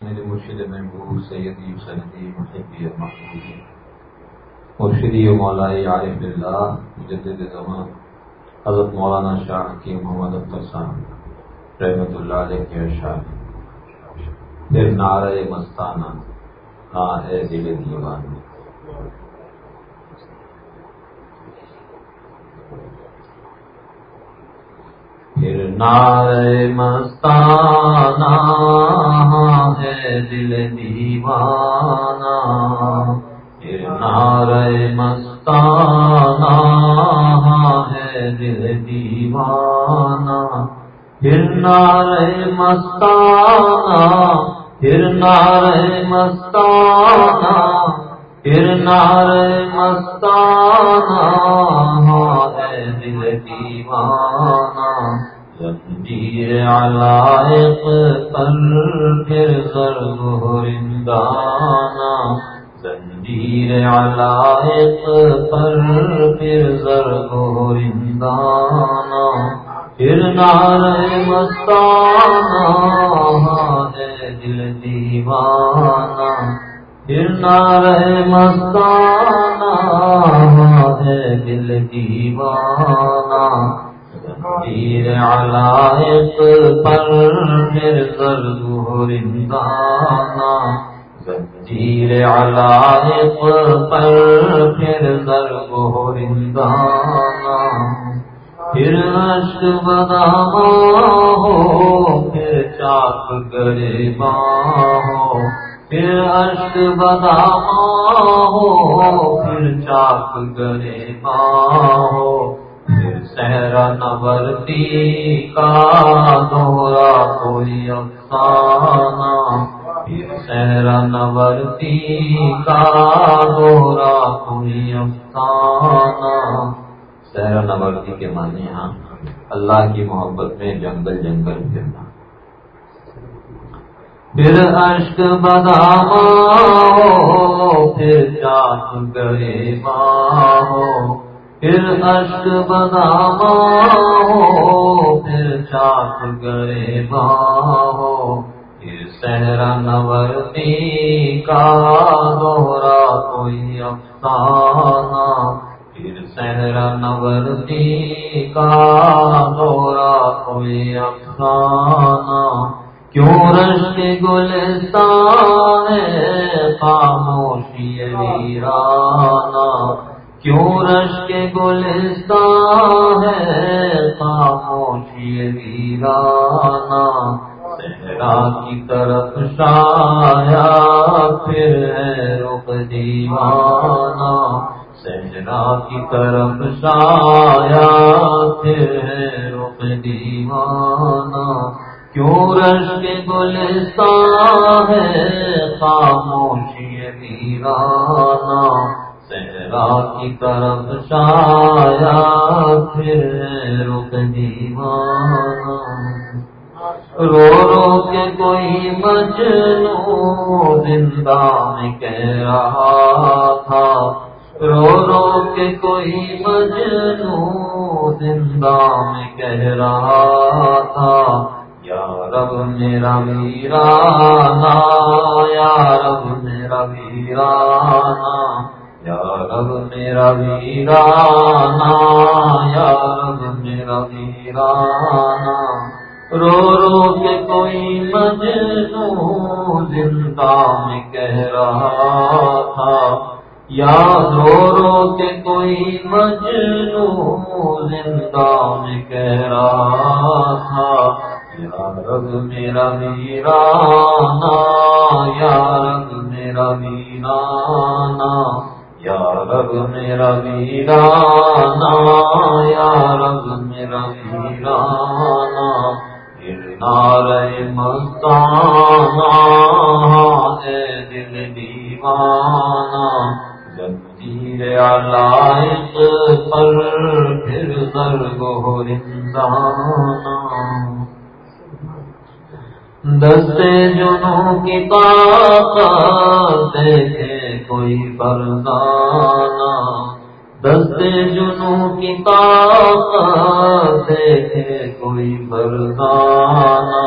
میرے مرشد محبوب سیدی سیدی محبی محبوبی مرشدی و مولائی عارف اللہ مجدد زمان، حضرت مولانا شاہ کی محمد اختر صاحب رحمت اللہ علیہ کے اشار پھر نعرہ مستانہ ہاں اے دل دیوان۔ پھر نار مستانہ ہے دل دیوانہ پھر نار مستانہ ہے دل دیوانہ پھر نار مستانہ پھر نار مستانہ پھر نار مستانہ ہے دل دیوانہ علائق پر پھر ضرب رندانا زنجیر علائق پر پھر ضرب رندانا پھر نار مستانہ ہاں ہے دل دیوانہ۔ پھر نار مستانہ ہاں ہے دل دیوانہ۔ پیر علائق پر پھر ضرب رندانا زنجیر علائق پر پھر ضرب رندانا پھر عشق بداما ہو پھر چاک گرے ہو پھر عشق بداما ہو پھر چاک گرے ہو صحرا نورتی کا دوہرا کوئی افسانہ؟ پھر صحرا کا دوہرا کوئی افسانہ؟ صحرا نورتی کے معنی ہاں اللہ کی محبت میں جنگل جنگل پھرنا۔ پھر اشک بداما ہو، پھر چاک گرے ہو۔ پھر اشک بداما ہو پھر چاک گرے ہو پھر صحرا نورتی کا دوہرا کوئی افسانہ۔ پھر صحرا نورتی کا دوہرا کوئی افسانہ۔ کیوں رش گلستان خاموشی ویرانہ۔ کیوں رش کے گلستان ہے؟ خاموشی ویرانہ۔ صحرا کی طرف شایا، پھر ہے رخ دیوانہ۔ صحرا کی طرف شایا، پھر ہے رخ دیوانہ۔ کیوں رش کے گلستان ہے؟ خاموشی ویرانہ۔ صحرا کی طرف شایا، پھر رک دیوانہ رو رو کے کوئی مجنو زندہ میں کہہ رہا تھا۔ رو رو کے کوئی مجنو زندہ میں کہہ رہا تھا۔ یا رب میرا ویرانا یا رب میرا ویرانا یا رب میرا ویرانا یا رب میرا ویرانا رو رو کے کوئی مجنو زندہ میں کہہ رہا تھا یا رو رو کے کوئی مجنو زندہ میں کہہ رہا تھا یا رب میرا ویرانا یا رب میرا ویرانا یا رب میرا ویرانا یا رب میرا ویرانا نارے مستانہ ہے دل دیوانہ جنجیر علائق پر پھر ضرب ہو رندانہ دستے جنوں کی طاقت دیکھے کوئی بردانہ دستے جنوں کی طاقت دیکھے کوئی بردانہ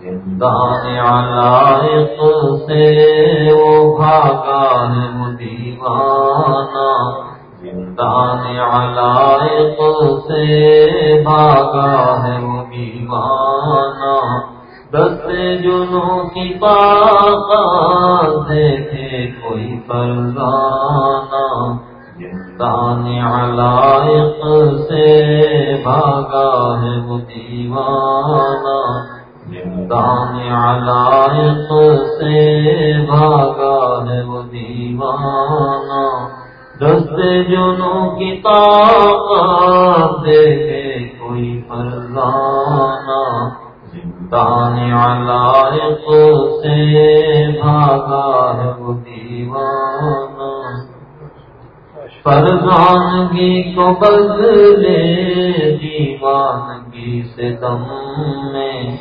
زندان علائق سے وہ بھاگا ہے وہ دیوانہ زندان علائق سے بھاگا ہے وہ دیوانہ دس جنوں کی دیکھے کوئی فرزانہ زندان علائق سے بھاگا ہے وہ دیوانہ زندان علائق سے بھاگا ہے وہ دیوانہ دست جنوں کی طاقت دیکھے کوئی فرزانہ زندان علائق سے بھاگا ہے وہ دیوانہ فرزانگی کو بدلے، دیوانگی سے دم میں۔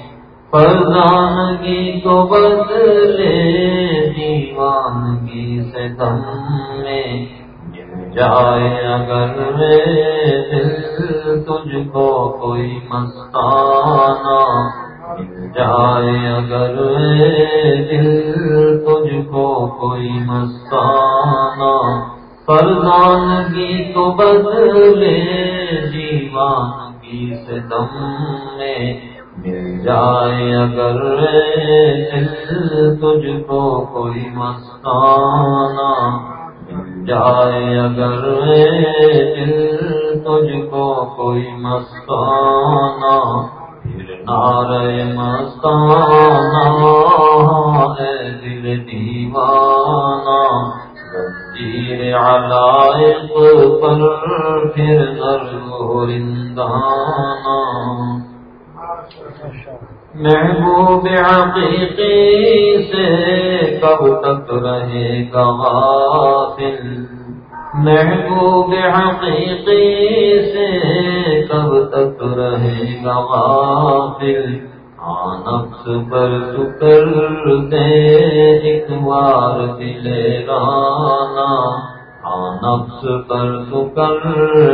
فرزانگی کو بدلے، دیوانگی سے دم میں۔ جائے اگر دل تجھ کو کوئی مستانہ۔ جائے اگر دل تجھ کو کوئی مستانہ فرزانگی کو بدلے دیوانگی سے دم میں مل جائے اگر دل تجھ کو کوئی مستانہ مل جائے اگر دل تجھ کو کوئی مستانہ پھر نارے مستانہ ہے دل دیوانہ زنجیر علائق پر پھر ضرور رندانہ محبوب عقیقی سے کب تک رہے گا غافل محبوب عقیقی سے کب تک رہے گا غافل؟ نفس پر سکر دے، ایک بار دل رانا۔ نفس پر سکر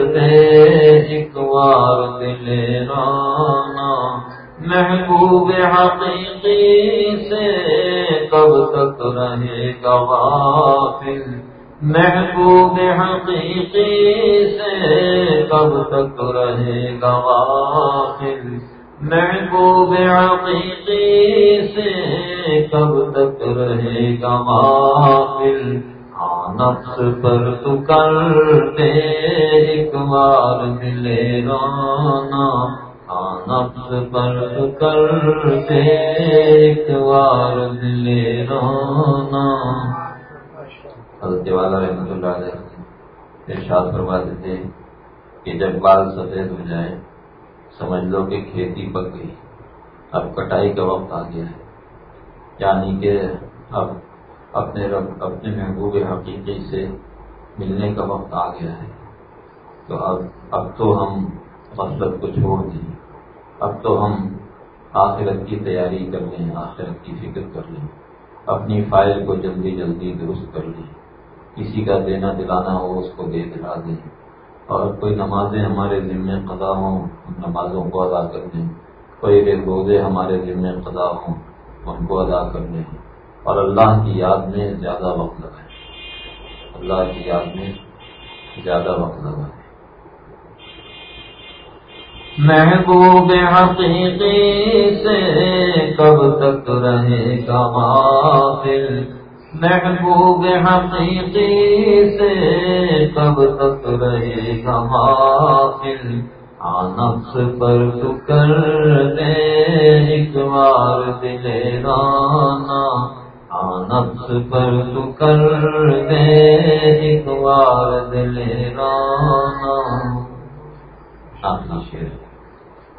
دے، ایک بار دل رانا۔ محبوب حقیقی سے کب تک رہے گا غافل؟ محبوب حقیقی سے کب تک رہے گا غافل محبوب حقیقی سے کب تک رہے گا غافل ہاں نفس پر تو کر دے ایک بار ملے رانا۔ نفس پر کرتے ایک بار دلے رونا حضرت والا رحمت اللہ علیہ ارشاد فرما دیتے کہ جب بال سفید ہو جائے، سمجھ لو کہ کھیتی پک گئی۔ اب کٹائی کا وقت آ گیا ہے۔ یعنی کہ اب اپنے رب، اپنے محبوب حقیقی سے ملنے کا وقت آ گیا ہے۔ تو اب اب تو ہم غفلت کو چھوڑ دیں۔ اب تو ہم آخرت کی تیاری کر لیں، آخرت کی فکر کر لیں۔ اپنی فائل کو جلدی جلدی درست کر لیں۔ کسی کا دینا دلانا ہو، اس کو دے دلا دیں۔ اور کوئی نمازیں ہمارے ذمے قضا ہوں ان نمازوں کو ادا کر دیں۔ کوئی بے روزے ہمارے ذمے قضا ہوں ان کو ادا کر لیں اور اللہ کی یاد میں زیادہ وقت لگائیں۔ اللہ کی یاد میں زیادہ وقت لگائیں۔ محبوب حقیقی سے کب تک رہے گا محبوب حقیقی سے کب تک رہے گا غافل نفس پر تو کر دے ایک بار دل رانا نفس پر تو کر دے ایک بار دل رانا شیر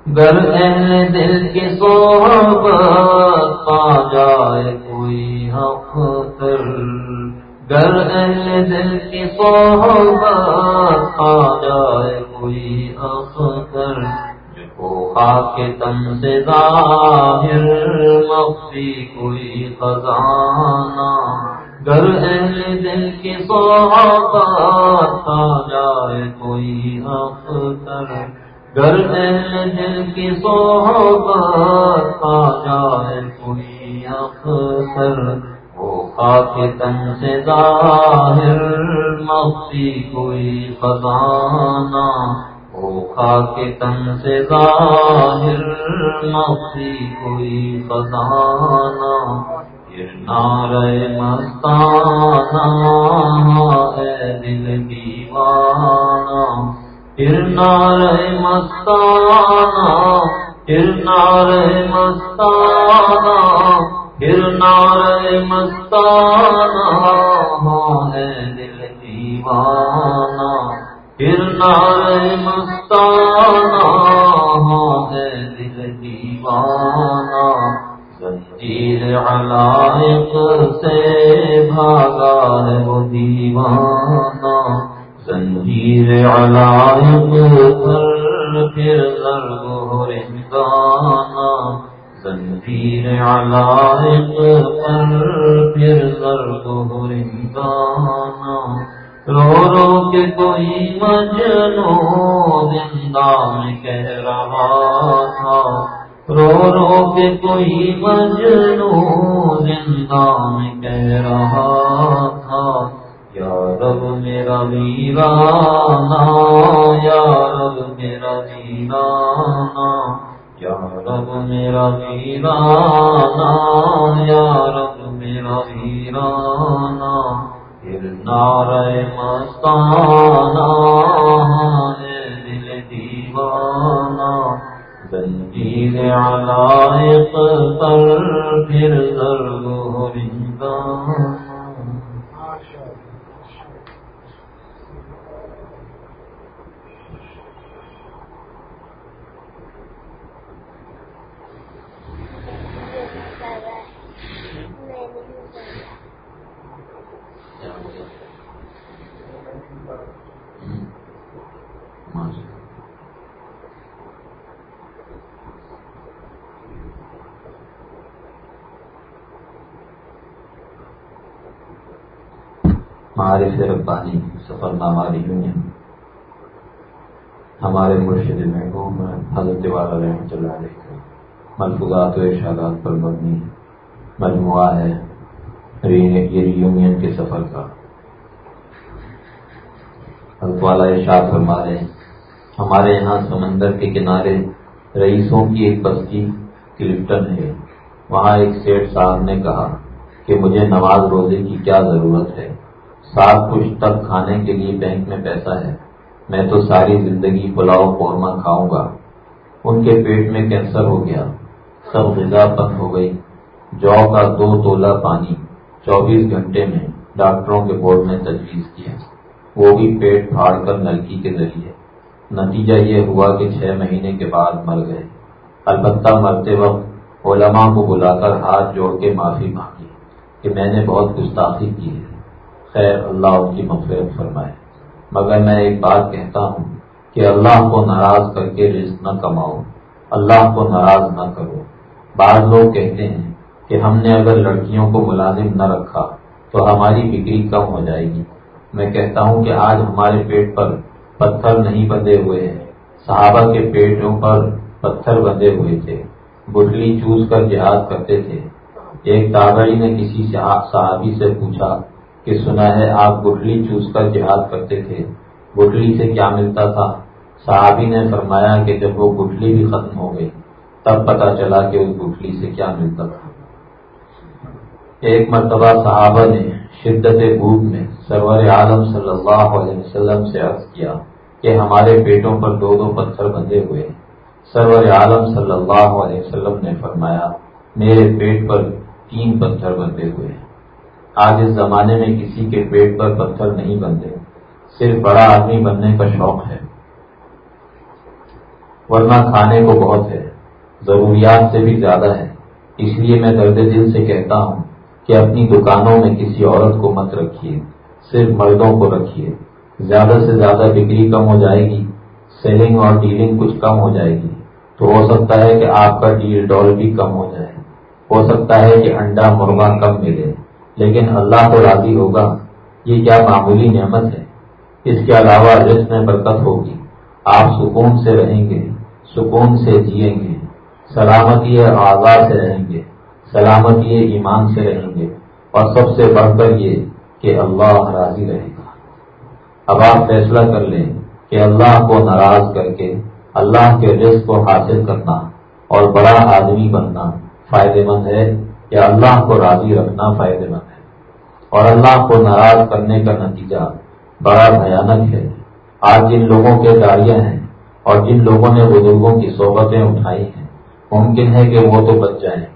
گر اہل دل کی صحبت پا جائے کوئی اختر گر اہل دل کی صحبت پا جائے کوئی اختر جو خاک تم سے ظاہر، مخفی کوئی خزانہ۔ گر اہل دل کی صحبت پا جائے کوئی اختر گر دل کی صحبت آ جائے کوئی اخسر وہ خاک تن سے ظاہر مفتی کوئی خزانہ، وہ خاک تن سے ظاہر مفتی کوئی خزانہ۔ نار مستانہ اے دل دیوانہ۔ نار مستانہ نار مستانہ۔ نار مستانہ ہے دل دیوانہ۔ نار مستانہ ہے دل دیوانہ۔ زنجیر علائق سے بھاگا ہے وہ دیوانہ۔ زنجیر علائق پر پھر ضرب ہو رنگانا علائق پر پھر ضرب ہو رنگانا رو رو کے کوئی مجنو زندہ میں کہہ رہا تھا۔ رو رو کے کوئی مجنو زندہ میں کہہ رہا تھا۔ یا رب میرا ویرانا یا رب میرا ویرانا یا رب میرا ویرانا یا رب میرا ویرانا پھر نعرہ مستانہ دل دیوانہ زنجیر علائق پر پھر ضرب ہو معارف ربانی سفر نامہ یونین ہمارے مرشد محبوب حضرت والا رحمۃ اللہ علیہ ملفوظات و ارشادات پر مبنی مجموعہ ہے یہ یونین کے سفر کا۔ حضرت والا ارشاد فرما رہے ہمارے یہاں سمندر کے کنارے رئیسوں کی ایک بستی کلپٹن ہے۔ وہاں ایک سیٹ صاحب نے کہا کہ مجھے نماز روزے کی کیا ضرورت ہے؟ سات کچھ تک کھانے کے لیے بینک میں پیسہ ہے۔ میں تو ساری زندگی پلاؤ قورمہ کھاؤں گا۔ ان کے پیٹ میں کینسر ہو گیا۔ سب غذا بند ہو گئی۔ جو کا دو تولہ پانی چوبیس گھنٹے میں ڈاکٹروں کے بورڈ میں تجویز کیا۔ وہ بھی پیٹ پھاڑ کر نلکی کے ذریعے۔ نتیجہ یہ ہوا کہ چھ مہینے کے بعد مر گئے۔ البتہ مرتے وقت علماء کو بلا کر ہاتھ جوڑ کے معافی مانگی کہ میں نے بہت گستاخی کی ہے۔ خیر اللہ ان کی مغفرت فرمائے۔ مگر میں ایک بات کہتا ہوں کہ اللہ کو ناراض کر کے رزق نہ کماؤ، اللہ کو ناراض نہ کرو۔ بعض لوگ کہتے ہیں کہ ہم نے اگر لڑکیوں کو ملازم نہ رکھا تو ہماری بکری کم ہو جائے گی۔ میں کہتا ہوں کہ آج ہمارے پیٹ پر پتھر نہیں بندھے ہوئے ہیں۔ صحابہ کے پیٹوں پر پتھر بندھے ہوئے تھے۔ بٹلی چوس کر جہاد کرتے تھے۔ ایک تابڑی نے کسی صحابی سے پوچھا کہ سنا ہے آپ گٹلی چوس کر جہاد کرتے تھے۔ گٹلی سے کیا ملتا تھا؟ صحابی نے فرمایا کہ جب وہ گٹلی بھی ختم ہو گئی، تب پتا چلا کہ اس گٹلی سے کیا ملتا تھا۔ ایک مرتبہ صحابہ نے شدت بھوک میں سرور عالم صلی اللہ علیہ وسلم سے عرض کیا کہ ہمارے پیٹوں پر دو دو پتھر بندھے ہوئے۔ سرور عالم صلی اللہ علیہ وسلم نے فرمایا، میرے پیٹ پر تین پتھر بندھے ہوئے۔ ہیں آج اس زمانے میں کسی کے پیٹ پر پتھر نہیں بنتے صرف بڑا آدمی بننے کا شوق ہے۔ ورنہ کھانے کو بہت ہے۔ ضروریات سے بھی زیادہ ہے۔ اس لیے میں درد دل سے کہتا ہوں کہ اپنی دکانوں میں کسی عورت کو مت رکھیے۔ صرف مردوں کو رکھیے۔ زیادہ سے زیادہ بکری کم ہو جائے گی۔ سیلنگ اور ڈیلنگ کچھ کم ہو جائے گی۔ تو ہو سکتا ہے کہ آپ کا ڈیل ڈال بھی کم ہو جائے۔ ہو سکتا ہے کہ انڈا مرغا کم ملے۔ لیکن اللہ کو راضی ہوگا۔ یہ کیا معمولی نعمت ہے؟ اس کے علاوہ رزق میں برکت ہوگی۔ آپ سکون سے رہیں گے، سکون سے جئیں گے۔ سلامتی آزاد سے رہیں گے۔ سلامتی ایمان سے رہیں گے۔ اور سب سے بڑھ کر یہ کہ اللہ راضی رہے گا۔ اب آپ فیصلہ کر لیں کہ اللہ کو ناراض کر کے اللہ کے رزق کو حاصل کرنا اور بڑا آدمی بننا فائدے مند ہے یا اللہ کو راضی رکھنا فائدے مند ہے۔ اور اللہ کو ناراض کرنے کا نتیجہ بڑا بھیانک ہے۔ آج جن لوگوں کے گاڑیاں ہیں اور جن لوگوں نے بزرگوں کی صحبتیں اٹھائی ہیں، ممکن ہے کہ وہ تو بچ جائیں۔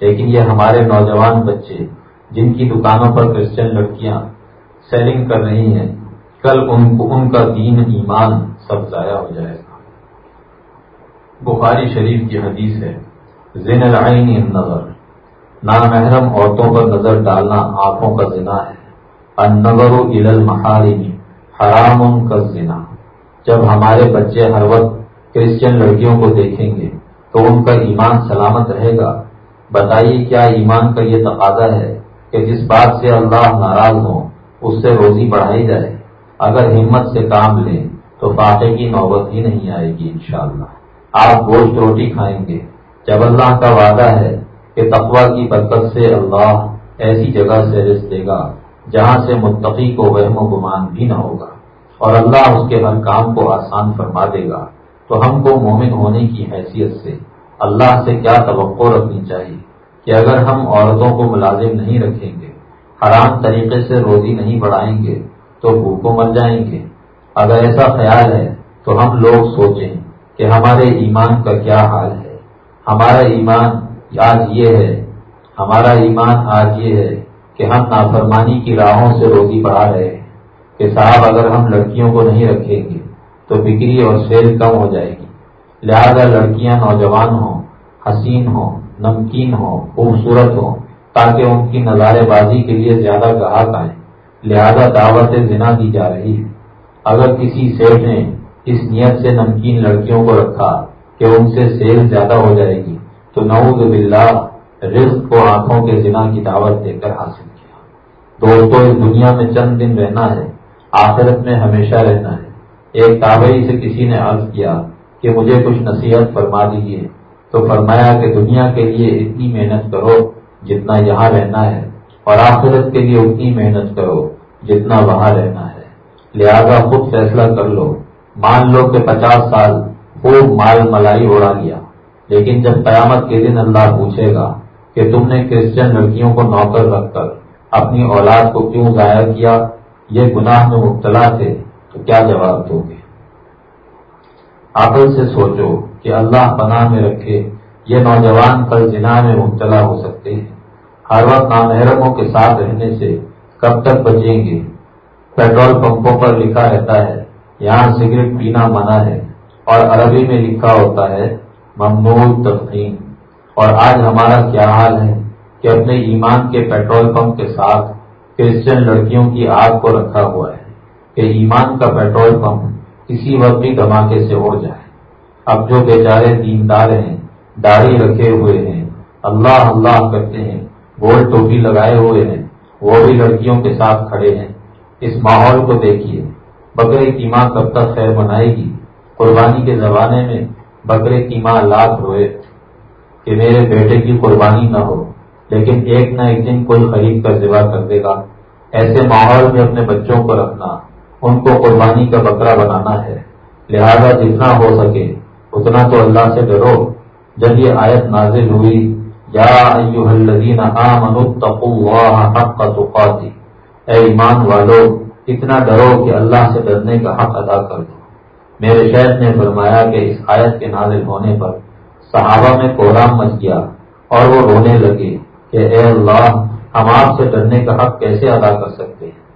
لیکن یہ ہمارے نوجوان بچے، جن کی دکانوں پر کرسچن لڑکیاں سیلنگ کر رہی ہیں، کل ان ان کا دین، ایمان سب ضائع ہو جائے گا۔ بخاری شریف کی حدیث ہے زین العین نظر نامحرم عورتوں پر نظر ڈالنا آنکھوں کا زنا ہے۔ النظر الى المحارم حرام کا زنا۔ جب ہمارے بچے ہر وقت کرسچن لڑکیوں کو دیکھیں گے تو ان کا ایمان سلامت رہے گا۔ بتائیے کیا ایمان کا یہ تقاضا ہے کہ جس بات سے اللہ ناراض ہو اس سے روزی بڑھائی جائے۔ اگر ہمت سے کام لیں تو فاقے کی نوبت ہی نہیں آئے گی انشاءاللہ۔ آپ گوشت روٹی کھائیں گے۔ جب اللہ کا وعدہ ہے کہ تقوا کی برکت سے اللہ ایسی جگہ سے رس دے گا جہاں سے متقی کو وہم و گمان بھی نہ ہوگا اور اللہ اس کے ہر کام کو آسان فرما دے گا۔ تو ہم کو مومن ہونے کی حیثیت سے اللہ سے کیا توقع رکھنی چاہیے کہ اگر ہم عورتوں کو ملازم نہیں رکھیں گے، حرام طریقے سے روزی نہیں بڑھائیں گے، تو بھوکوں مر جائیں گے۔ اگر ایسا خیال ہے تو ہم لوگ سوچیں کہ ہمارے ایمان کا کیا حال ہے۔ ہمارا ایمان آج یہ ہے، ہمارا ایمان آج یہ ہے کہ ہم نافرمانی کی راہوں سے روزی بڑھا رہے ہیں۔ کہ صاحب، اگر ہم لڑکیوں کو نہیں رکھیں گے تو بکری اور سیل کم ہو جائے گی۔ لہذا لڑکیاں نوجوان ہوں، حسین ہوں، نمکین ہوں، خوبصورت ہوں، تاکہ ان کی نظارے بازی کے لیے زیادہ گاہک آئیں۔ لہذا دعوت زنا دی جا رہی ہے۔ اگر کسی سیٹ نے اس نیت سے نمکین لڑکیوں کو رکھا کہ ان سے سیل زیادہ ہو جائے گی تو نعوذ باللہ رزق کو آنکھوں کے زنا کی دعوت دے کر حاصل کیا۔ دوستوں اس دنیا میں چند دن رہنا ہے، آخرت میں ہمیشہ رہنا ہے۔ ایک تابعی سے کسی نے عرض کیا کہ مجھے کچھ نصیحت فرما دیجیے تو فرمایا کہ دنیا کے لیے اتنی محنت کرو جتنا یہاں رہنا ہے، اور آخرت کے لیے اتنی محنت کرو جتنا وہاں رہنا ہے۔ لہذا خود فیصلہ کر لو۔ مان لو کہ پچاس سال خوب مال ملائی اڑا لیا۔ لیکن جب قیامت کے دن اللہ پوچھے گا کہ تم نے کرسچن لڑکیوں کو نوکر رکھ کر اپنی اولاد کو کیوں ضائع کیا، یہ گناہ میں مبتلا تھے، تو کیا جواب دو گے؟ عقل سے سوچو کہ اللہ پناہ میں رکھے، یہ نوجوان کل جنا میں مبتلا ہو سکتے ہیں۔ ہر وقت نامحرموں کے ساتھ رہنے سے کب تک بچیں گے؟ پیٹرول پمپوں پر لکھا رہتا ہے، یہاں سگریٹ پینا منع ہے اور عربی میں لکھا ہوتا ہے ممنوع تفہیم اور آج ہمارا کیا حال ہے کہ اپنے ایمان کے پیٹرول پمپ کے ساتھ کرسچن لڑکیوں کی آگ کو رکھا ہوا ہے کہ ایمان کا پیٹرول پمپ کسی وقت بھی دھماکے سے اڑ جائے۔ اب جو بیچارے دیندار ہیں، داڑھی رکھے ہوئے ہیں، اللہ اللہ کرتے ہیں، گول ٹوپی لگائے ہوئے ہیں، وہ بھی لڑکیوں کے ساتھ کھڑے ہیں۔ اس ماحول کو دیکھیے بکرے کی ماں کب تک خیر بنائے گی؟ قربانی کے زمانے میں بکرے کی ماں لاکھ روئے کہ میرے بیٹے کی قربانی نہ ہو، لیکن ایک نہ ایک دن کوئی خرید کر ذبح کر دے گا۔ ایسے ماحول میں اپنے بچوں کو رکھنا، ان کو قربانی کا بکرا بنانا ہے۔ لہذا جتنا ہو سکے، اتنا تو اللہ سے ڈرو۔ جب یہ آیت نازل ہوئی، یا الذین اللہ حق تقاتی۔ اے ایمان والو، اتنا ڈرو کہ اللہ سے ڈرنے کا حق ادا کر دو۔ میرے شہر نے فرمایا کہ اس آیت کے نازل ہونے پر صحابہ میں کوہرام مچ گیا اور وہ رونے لگے کہ اے اللہ، ہم آپ سے ڈرنے کا حق کیسے ادا کر سکتے ہیں؟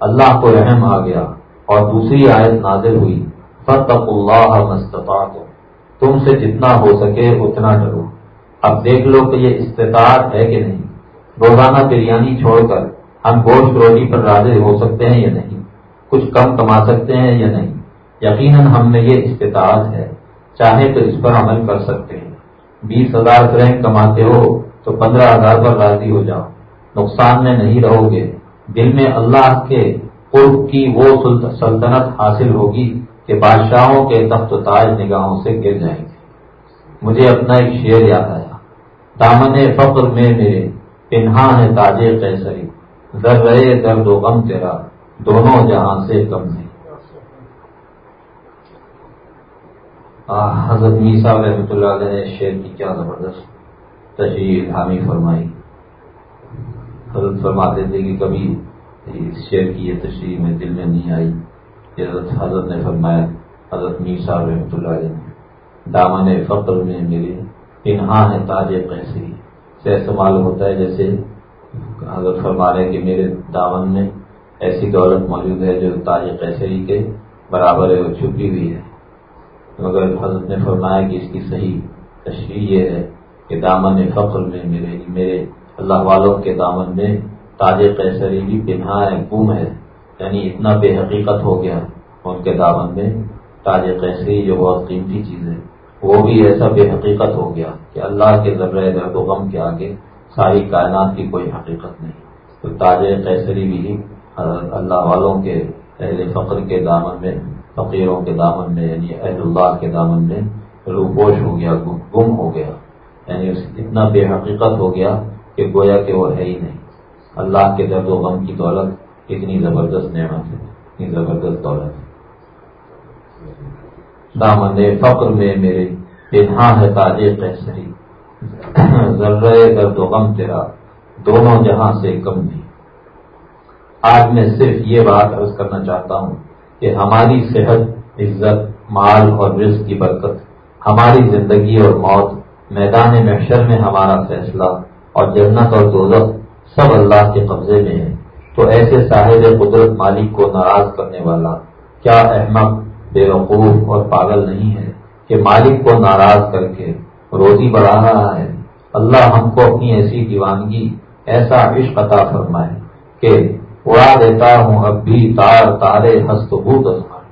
اللہ کو رحم آ گیا اور دوسری آیت نازل ہوئی فتق اللہ مستفاق تم سے جتنا ہو سکے اتنا ڈرو۔ اب دیکھ لو کہ یہ استطاعت ہے کہ نہیں۔ روزانہ بریانی چھوڑ کر ہم گوشت روٹی پر راضی ہو سکتے ہیں یا نہیں؟ کچھ کم کما سکتے ہیں یا نہیں؟ یقیناً ہم میں یہ استطاعت ہے، چاہے تو اس پر عمل کر سکتے ہیں۔ بیس ہزار فرینک کماتے ہو تو پندرہ ہزار پر راضی ہو جاؤ۔ نقصان میں نہیں رہو گے۔ دل میں اللہ کے قرب کی وہ سلطنت حاصل ہوگی کہ بادشاہوں کے تخت و تاج نگاہوں سے گر جائیں گے۔ مجھے اپنا ایک شعر یاد آیا۔ دامن فقر میں میرے پنہا ہے تاج کیسری در رہے درد و غم تیرا، دونوں جہاں سے کم نہیں۔ حضرت میسا رحمۃ اللہ علیہ نے شعر کی کیا زبردست تشریح حامی فرمائی۔ حضرت فرماتے تھے کہ کبھی اس شعر کی یہ تشریح میں دل میں نہیں آئی حضرت حضرت نے فرمایا، حضرت میر صاحب رحمۃ اللہ علیہ نے، دامن فخر میں میرے پنہا ہے تاج قیسری سے ایسا معلوم ہوتا ہے، جیسے حضرت فرما رہے کہ میرے دامن میں ایسی دولت موجود ہے جو تاج قیسری کے برابر ہے وہ چھپی ہوئی ہے۔ مگر حضرت نے فرمایا کہ اس کی صحیح تشریح یہ ہے کہ دامن فخر میں میرے میرے اللہ والوں کے دامن میں تاج قیسری بھی پنہا ہے، گم ہے یعنی اتنا بے حقیقت ہو گیا ان کے دامن میں تاج قیسری جو بہت قیمتی چیز ہے۔ وہ بھی ایسا بے حقیقت ہو گیا کہ اللہ کے ذرہ درد و غم کے آگے ساری کائنات کی کوئی حقیقت نہیں۔ تو تاج قیسری بھی اللہ والوں کے اہل فقر کے دامن میں فقیروں کے دامن میں یعنی اہل اللہ کے دامن میں روپوش ہو گیا، گم ہو گیا۔ یعنی اتنا بے حقیقت ہو گیا کہ گویا کہ وہ ہے ہی نہیں۔ اللہ کے درد و غم کی دولت اتنی زبردست نعمت ہے، اتنی زبردست دولت ہے۔ دامن فقر میں میرے پنہا ہے تاج قیسری ذرے درد و غم تیرا دونوں جہاں سے کم بھی آج میں صرف یہ بات عرض کرنا چاہتا ہوں کہ ہماری صحت، عزت، مال اور رزق کی برکت، ہماری زندگی اور موت، میدان محشر میں ہمارا فیصلہ اور جنت اور دوزخ سب اللہ کے قبضے میں ہے تو ایسے صاحب قدرت مالک کو ناراض کرنے والا، کیا احمد بے وقوف اور پاگل نہیں ہے کہ مالک کو ناراض کر کے روزی بڑھا رہا ہے؟ اللہ ہم کو اپنی ایسی دیوانگی، ایسا عشق عطا فرمائے کہ اڑا دیتا ہوں اب بھی تار تارے ہست بوت اصغر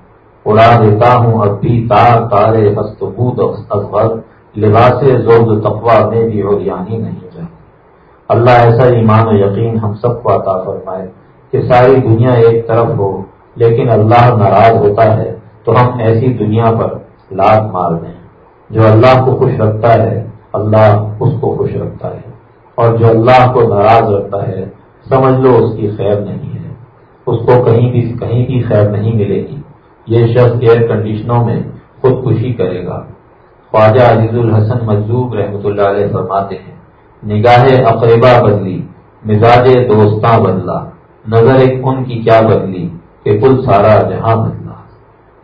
اڑا دیتا ہوں اب بھی تار تارے ہست بوت اصغر لباس زود تقوا میں بھی اور یعنی نہیں اللہ ایسا ایمان و یقین ہم سب کو عطا فرمائے کہ ساری دنیا ایک طرف ہو، لیکن اللہ ناراض ہوتا ہے تو ہم ایسی دنیا پر لات مار دیں۔ جو اللہ کو خوش رکھتا ہے، اللہ اس کو خوش رکھتا ہے۔ اور جو اللہ کو ناراض رکھتا ہے سمجھ لو اس کی خیر نہیں ہے۔ اس کو کہیں بھی کہیں بھی خیر نہیں ملے گی۔ یہ شخص ایئر کنڈیشنوں میں خودکشی کرے گا۔ خواجہ عزیز الحسن مجزوب رحمۃ اللہ علیہ فرماتے ہیں، نگاہ اقربا بدلی، مزاج دوستاں بدلا، نظر ایک ان کی کیا بدلی کہ کل سارا جہاں بدلا۔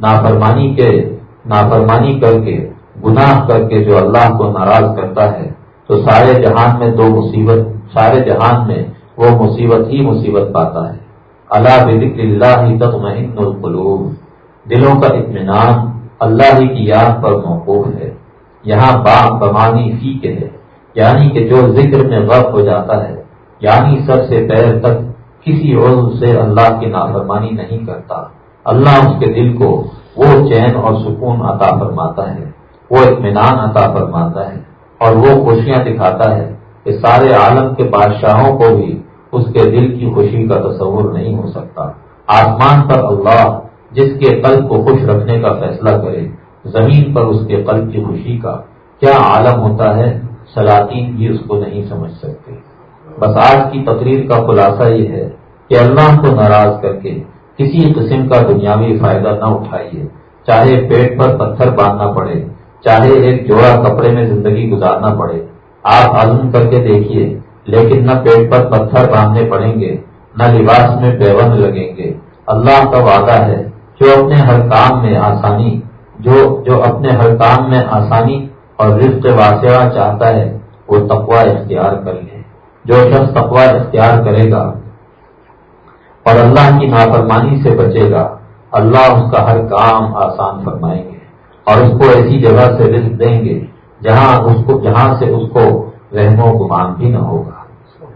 نافرمانی کے نافرمانی کر کے، گناہ کر کے جو اللہ کو ناراض کرتا ہے، تو سارے جہان میں دو مصیبت سارے جہان میں وہ مصیبت ہی مصیبت پاتا ہے۔ اللہ بکر اللہ ہی تطمئن القلوب۔ دلوں کا اطمینان اللہ ہی کی یاد پر موقوف ہے۔ یہاں با بمانی فی کے ہے۔ یعنی کہ جو ذکر میں غرق ہو جاتا ہے یعنی سر سے پیر تک کسی عضو سے اللہ کی نافرمانی نہیں کرتا۔ اللہ اس کے دل کو وہ چین اور سکون عطا فرماتا ہے۔ وہ اطمینان عطا فرماتا ہے۔ اور وہ خوشیاں دکھاتا ہے کہ سارے عالم کے بادشاہوں کو بھی اس کے دل کی خوشی کا تصور نہیں ہو سکتا۔ آسمان پر اللہ، جس کے قلب کو خوش رکھنے کا فیصلہ کرے، زمین پر اس کے قلب کی خوشی کا کیا عالم ہوتا ہے، سلاطین بھی اس کو نہیں سمجھ سکتے۔ بس آج کی تقریر کا خلاصہ یہ ہے کہ اللہ کو ناراض کر کے کسی قسم کا دنیاوی فائدہ نہ اٹھائیے۔ چاہے پیٹ پر پتھر باندھنا پڑے، چاہے ایک جوڑا کپڑے میں زندگی گزارنا پڑے، آپ عزم کر کے دیکھیے لیکن نہ پیٹ پر پتھر باندھنے پڑیں گے، نہ لباس میں پیون لگیں گے۔ اللہ کا وعدہ ہے جو اپنے ہر کام میں آسانی، جو جو اپنے ہر کام میں آسانی اور رزق واسعہ چاہتا ہے، وہ تقوا اختیار کر لے۔ جو شخص تقوا اختیار کرے گا اور اللہ کی نافرمانی سے بچے گا، اللہ اس کا ہر کام آسان فرمائیں گے اور اس کو ایسی جگہ سے رزق دیں گے جہاں اس کو جہاں سے اس کو رحم و گمان بھی نہ ہوگا۔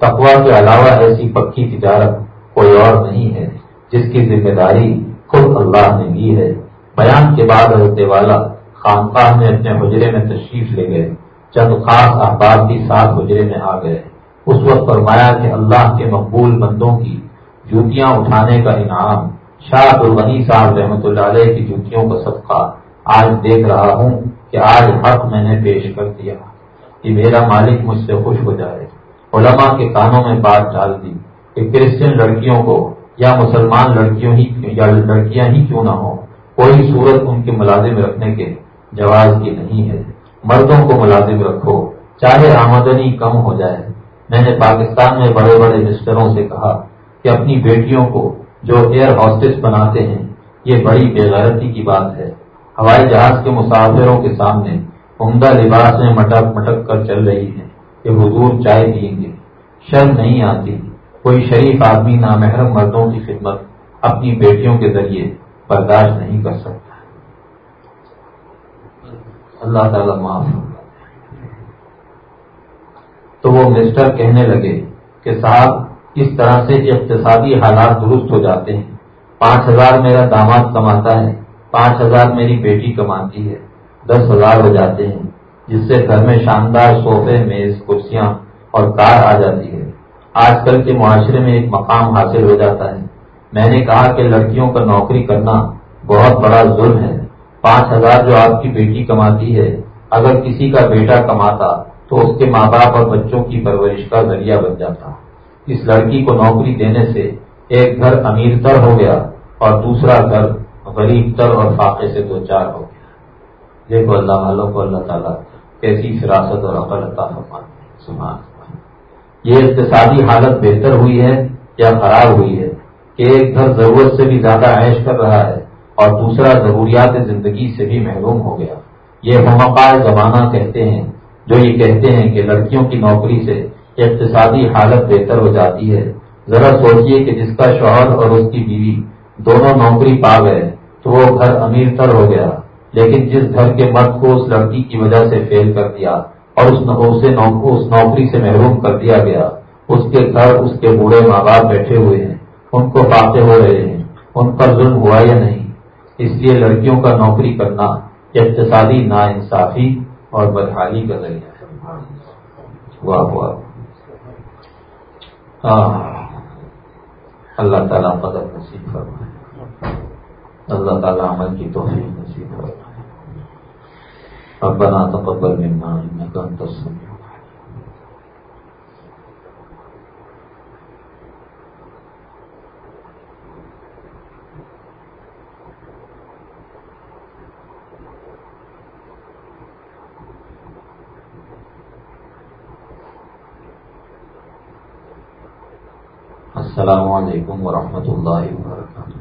تقوا کے علاوہ ایسی پکی تجارت کوئی اور نہیں ہے جس کی ذمہ داری خود اللہ نے لی ہے۔ بیان کے بعد حضرت والا خانقاہ میں اپنے حجرے میں تشریف لے گئے۔ چند خاص احباب بھی ساتھ حجرے میں آ گئے۔ اس وقت فرمایا کہ اللہ کے مقبول بندوں کی جوتیاں اٹھانے کا انعام شاہ الغنی صاحب رحمۃ اللہ علیہ کی جوتیوں کا صدقہ آج دیکھ رہا ہوں کہ آج حق میں نے پیش کر دیا کہ میرا مالک مجھ سے خوش ہو جائے۔ علماء کے کانوں میں بات ڈال دی کہ کرسچن لڑکیوں کو یا مسلمان لڑکیوں ہی یا لڑکیاں ہی کیوں نہ ہوں، کوئی صورت ان کے ملازم رکھنے کے جواز کی نہیں ہے۔ مردوں کو ملازم رکھو، چاہے آمدنی کم ہو جائے۔ میں نے پاکستان میں بڑے بڑے مسٹروں سے کہا کہ اپنی بیٹیوں کو جو ایئر ہاسٹس بناتے ہیں، یہ بڑی بےغیرتی کی بات ہے۔ ہوائی جہاز کے مسافروں کے سامنے عمدہ لباس میں مٹک مٹک کر چل رہی ہے کہ حضور چائے پیئیں گے۔ شرم نہیں آتی۔ کوئی شریف آدمی نامحرم مردوں کی خدمت اپنی بیٹیوں کے ذریعے برداشت نہیں کر سکتا۔ اللہ تعالیٰ معاف تو وہ مسٹر کہنے لگے کہ صاحب، اس طرح سے اقتصادی حالات درست ہو جاتے ہیں۔ پانچ ہزار میرا داماد کماتا ہے، پانچ ہزار میری بیٹی کماتی ہے، دس ہزار ہو جاتے ہیں، جس سے گھر میں شاندار صوفے، میز، کرسیاں اور کار آ جاتی ہے۔ آج کل کے معاشرے میں ایک مقام حاصل ہو جاتا ہے۔ میں نے کہا کہ لڑکیوں کا نوکری کرنا بہت بڑا ظلم ہے۔ پانچ ہزار جو آپ کی بیٹی کماتی ہے، اگر کسی کا بیٹا کماتا تو اس کے ماں باپ اور بچوں کی پرورش کا ذریعہ بن جاتا۔ اس لڑکی کو نوکری دینے سے ایک گھر امیر تر ہو گیا اور دوسرا گھر غریب تر اور فاقے سے دو چار ہو گیا۔ دیکھو اللہ والوں کو اللہ تعالیٰ کیسی فراست اور عقل عطا سبحان یہ اقتصادی حالت بہتر ہوئی ہے یا خراب ہوئی ہے کہ ایک گھر ضرورت سے بھی زیادہ عیش کر رہا ہے اور دوسرا ضروریات زندگی سے بھی محروم ہو گیا۔ یہ ممکار زمانہ کہتے ہیں، جو یہ کہتے ہیں کہ لڑکیوں کی نوکری سے اقتصادی حالت بہتر ہو جاتی ہے۔ ذرا سوچئے کہ جس کا شوہر اور اس کی بیوی دونوں نوکری پا گئے تو وہ گھر امیر تر ہو گیا، لیکن جس گھر کے مرد کو اس لڑکی کی وجہ سے فیل کر دیا۔ اور اس نوکری سے محروم کر دیا گیا۔ اس کے گھر، اس کے بوڑھے ماں باپ بیٹھے ہوئے ہیں۔ ان کو فاقے ہو رہے ہیں۔ ان پر ظلم ہوا یا نہیں؟ اس لیے لڑکیوں کا نوکری کرنا اقتصادی نا انصافی اور بدحالی کا ذریعہ ہے۔ واہ واہ۔ اللہ تعالیٰ قدر نصیب فرمائے۔ اللہ تعالیٰ عمل کی توفیق نصیب فرمائے۔ ربنا تقبل منا انك انت السميع السلام علیکم ورحمۃ اللہ وبرکاتہ